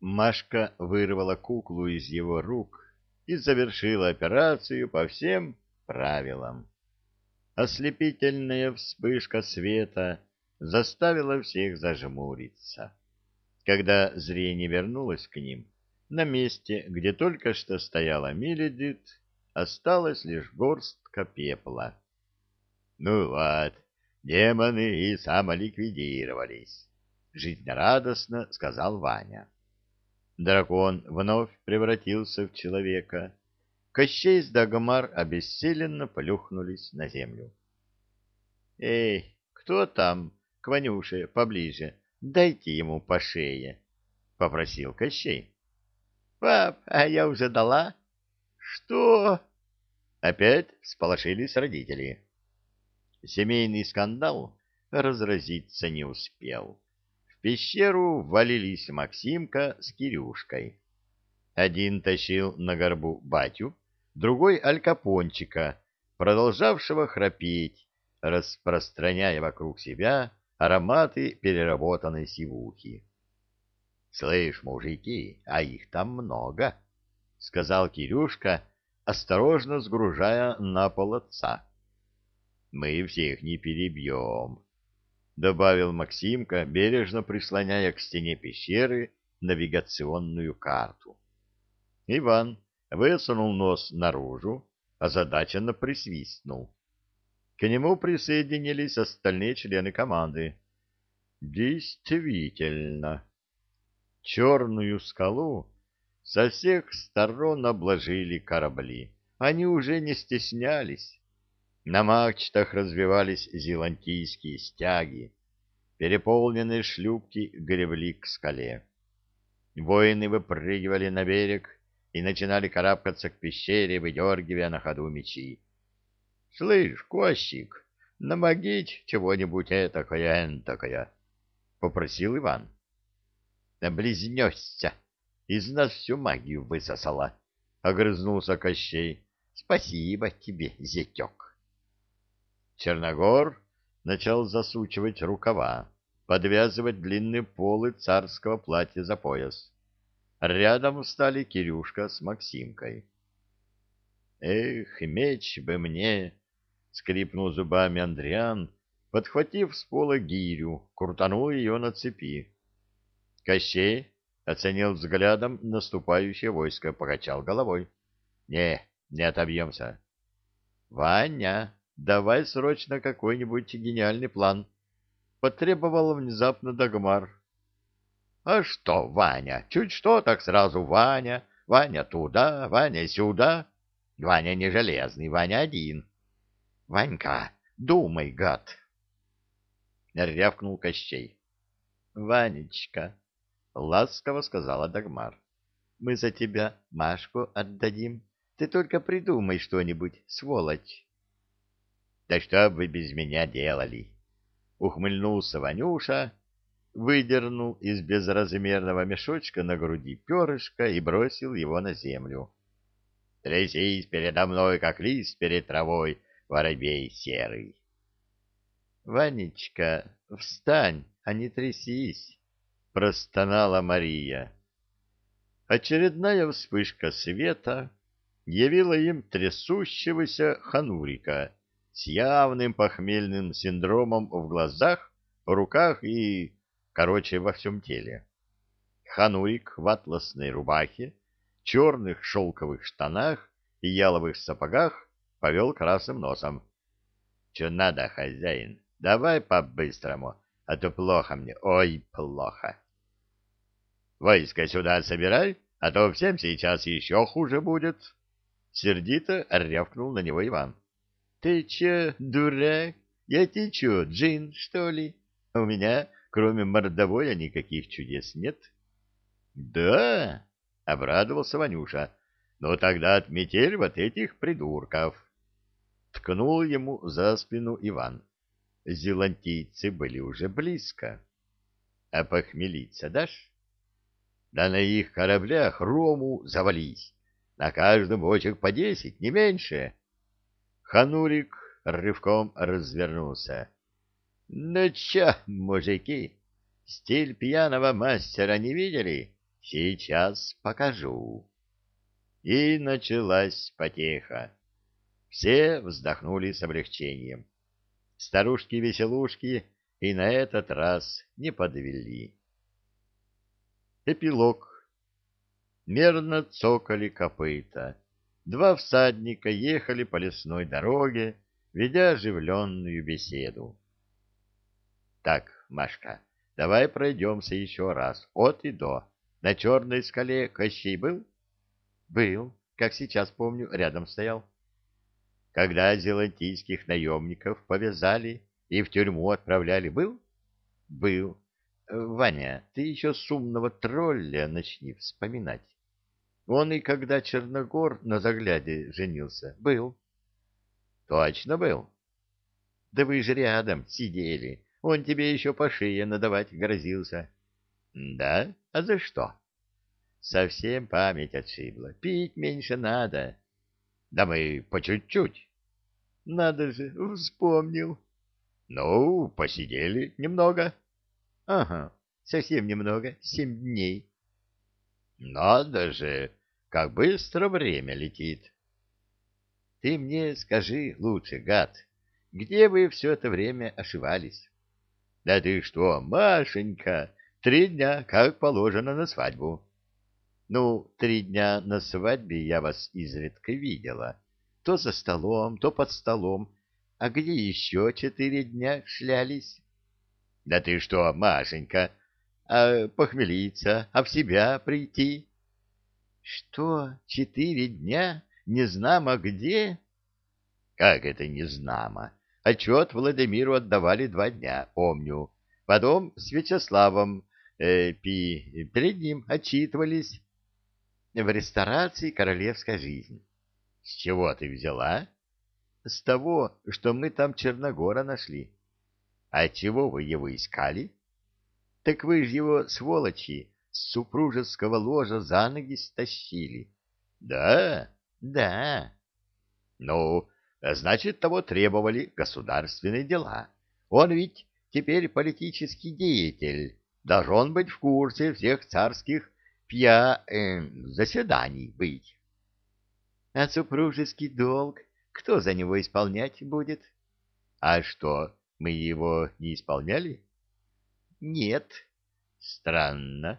Машка вырвала куклу из его рук и завершила операцию по всем правилам. Ослепительная вспышка света заставила всех зажмуриться. Когда зрение вернулось к ним, на месте, где только что стояла Миледит, осталась лишь горстка пепла. — Ну вот, демоны и самоликвидировались, — жизнерадостно сказал Ваня. Дракон вновь превратился в человека. Кощей с Дагомар обессиленно плюхнулись на землю. — Эй, кто там? К Ванюше поближе. Дайте ему по шее, — попросил Кощей. — Пап, а я уже дала. — Что? Опять всполошились родители. Семейный скандал разразиться не успел пещеру ввалились Максимка с Кирюшкой. Один тащил на горбу батю, другой — алькапончика, продолжавшего храпеть, распространяя вокруг себя ароматы переработанной сивухи. — Слышь, мужики, а их там много, — сказал Кирюшка, осторожно сгружая на пол отца. — Мы всех не перебьем. — добавил Максимка, бережно прислоняя к стене пещеры навигационную карту. Иван высунул нос наружу, озадаченно присвистнул. К нему присоединились остальные члены команды. Действительно, черную скалу со всех сторон обложили корабли. Они уже не стеснялись. На мачтах развивались зелантийские стяги. Переполненные шлюпки гребли к скале. Воины выпрыгивали на берег и начинали карабкаться к пещере, выдергивая на ходу мечи. — Слышь, Кощик, намогить чего-нибудь этакое-энтакое, — попросил Иван. — Близнешься, из нас всю магию высосала, — огрызнулся Кощей. — Спасибо тебе, зятек. Черногор начал засучивать рукава, подвязывать длинные полы царского платья за пояс. Рядом встали Кирюшка с Максимкой. «Эх, меч бы мне!» — скрипнул зубами Андриан, подхватив с пола гирю, крутанул ее на цепи. Кощей оценил взглядом наступающее войско, покачал головой. «Не, не отобьемся». «Ваня!» Давай срочно какой-нибудь гениальный план. Потребовал внезапно Дагмар. — А что, Ваня? Чуть что, так сразу Ваня. Ваня туда, Ваня сюда. Ваня не железный, Ваня один. — Ванька, думай, гад! — рявкнул Кощей. — Ванечка, — ласково сказала Дагмар, — мы за тебя Машку отдадим. Ты только придумай что-нибудь, сволочь. Да что вы без меня делали? Ухмыльнулся Ванюша, выдернул из безразмерного мешочка на груди перышко и бросил его на землю. Трясись передо мной, как лист перед травой, воробей серый. Ванечка, встань, а не трясись, простонала Мария. Очередная вспышка света явила им трясущегося ханурика с явным похмельным синдромом в глазах, руках и, короче, во всем теле. Ханурик в атласной рубахе, черных шелковых штанах и яловых сапогах повел красным носом. — Че надо, хозяин? Давай по-быстрому, а то плохо мне, ой, плохо. — Войско сюда собирай, а то всем сейчас еще хуже будет. Сердито рявкнул на него Иван. Ты че, дурак? Я тебе че, джин, что ли? У меня, кроме мордовой, никаких чудес нет. Да, обрадовался Ванюша. Ну тогда отметель вот этих придурков. Ткнул ему за спину Иван. Зелантийцы были уже близко. А похмелиться дашь? Да на их кораблях рому завались. На каждом бочек по десять, не меньше. Ханурик рывком развернулся. — Ну чё, мужики, стиль пьяного мастера не видели? Сейчас покажу. И началась потеха. Все вздохнули с облегчением. Старушки-веселушки и на этот раз не подвели. Эпилог. Мерно цокали копыта. Два всадника ехали по лесной дороге, ведя оживленную беседу. — Так, Машка, давай пройдемся еще раз, от и до. На черной скале Кощей был? — Был, как сейчас помню, рядом стоял. — Когда зелантийских наемников повязали и в тюрьму отправляли, был? — Был. Ваня, ты еще с умного тролля начни вспоминать. Он и когда Черногор на загляде женился, был. Точно был. Да вы же рядом сидели. Он тебе еще по шее надавать грозился. Да? А за что? Совсем память отшибла. Пить меньше надо. Да мы по чуть-чуть. Надо же, вспомнил. Ну, посидели немного. Ага, совсем немного, семь дней. Надо же, как быстро время летит. Ты мне скажи лучше, гад, где вы все это время ошивались? Да ты что, Машенька, три дня, как положено, на свадьбу. Ну, три дня на свадьбе я вас изредка видела. То за столом, то под столом. А где еще четыре дня шлялись? Да ты что, Машенька, а похмелиться, а в себя прийти? Что, четыре дня? Незнамо где? Как это незнамо? Отчет Владимиру отдавали два дня, помню. Потом с Вячеславом э, пи, перед ним отчитывались. В ресторации «Королевская жизнь». С чего ты взяла? С того, что мы там Черногора нашли. А чего вы его искали? Так вы же его, сволочи, с супружеского ложа за ноги стащили. Да? Да. Ну, значит, того требовали государственные дела. Он ведь теперь политический деятель, должен быть в курсе всех царских пья... Э, заседаний быть. А супружеский долг кто за него исполнять будет? А что, мы его не исполняли? Нет. Странно.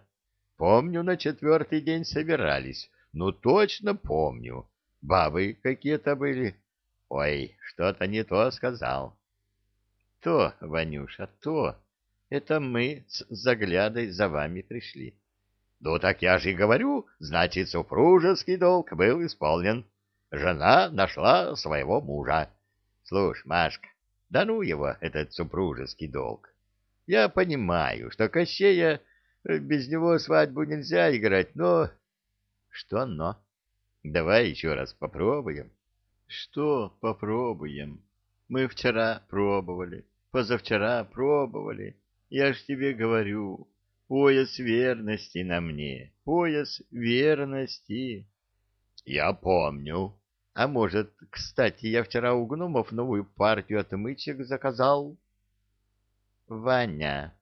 Помню, на четвертый день собирались. Ну, точно помню. Бабы какие-то были. Ой, что-то не то сказал. То, Ванюша, то. Это мы с заглядой за вами пришли. Ну, так я же и говорю, значит, супружеский долг был исполнен. Жена нашла своего мужа. Слушай, Машка, да ну его, этот супружеский долг. Я понимаю, что Кощея без него свадьбу нельзя играть, но... Что но? Давай еще раз попробуем. Что попробуем? Мы вчера пробовали, позавчера пробовали. Я ж тебе говорю, пояс верности на мне, пояс верности. Я помню, а может, кстати, я вчера у гномов новую партию отмычек заказал? Ваня,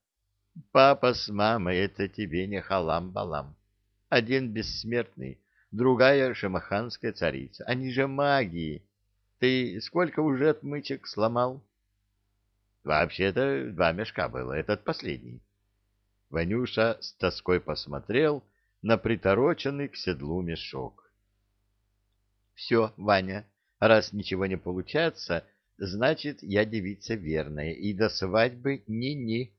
папа с мамой — это тебе не халам-балам. Один бессмертный, другая шамаханская царица. Они же магии. Ты сколько уже отмычек сломал? Вообще-то два мешка было, этот последний. Ванюша с тоской посмотрел на притороченный к седлу мешок. Все, Ваня, раз ничего не получается, значит, я девица верная, и до свадьбы ни-ни.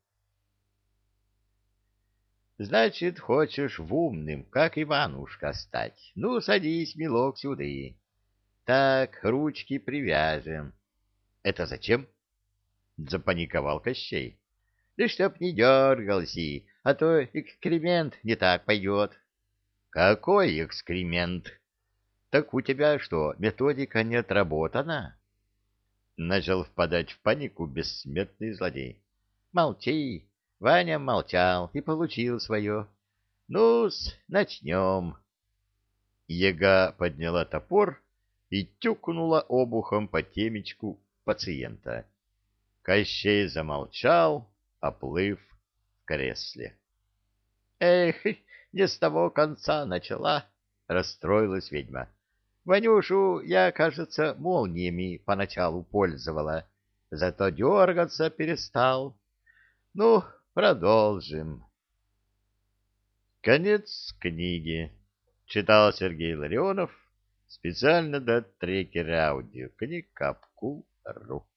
Значит, хочешь в умным, как Иванушка, стать. Ну, садись, милок, сюды. Так, ручки привяжем. Это зачем? Запаниковал Кощей. Да чтоб не дергался, а то экскремент не так пойдет. Какой экскремент? Так у тебя что, методика не отработана? Начал впадать в панику бессмертный злодей. Молчи. Ваня молчал и получил свое. Ну-с, начнем. Ега подняла топор и тюкнула обухом по темечку пациента. Кощей замолчал, оплыв в кресле. — Эх, не с того конца начала, — расстроилась ведьма. Ванюшу я, кажется, молниями поначалу пользовала, зато дергаться перестал. Ну, продолжим. Конец книги. Читал Сергей Ларионов специально для трекера аудиокниг Капку.ру.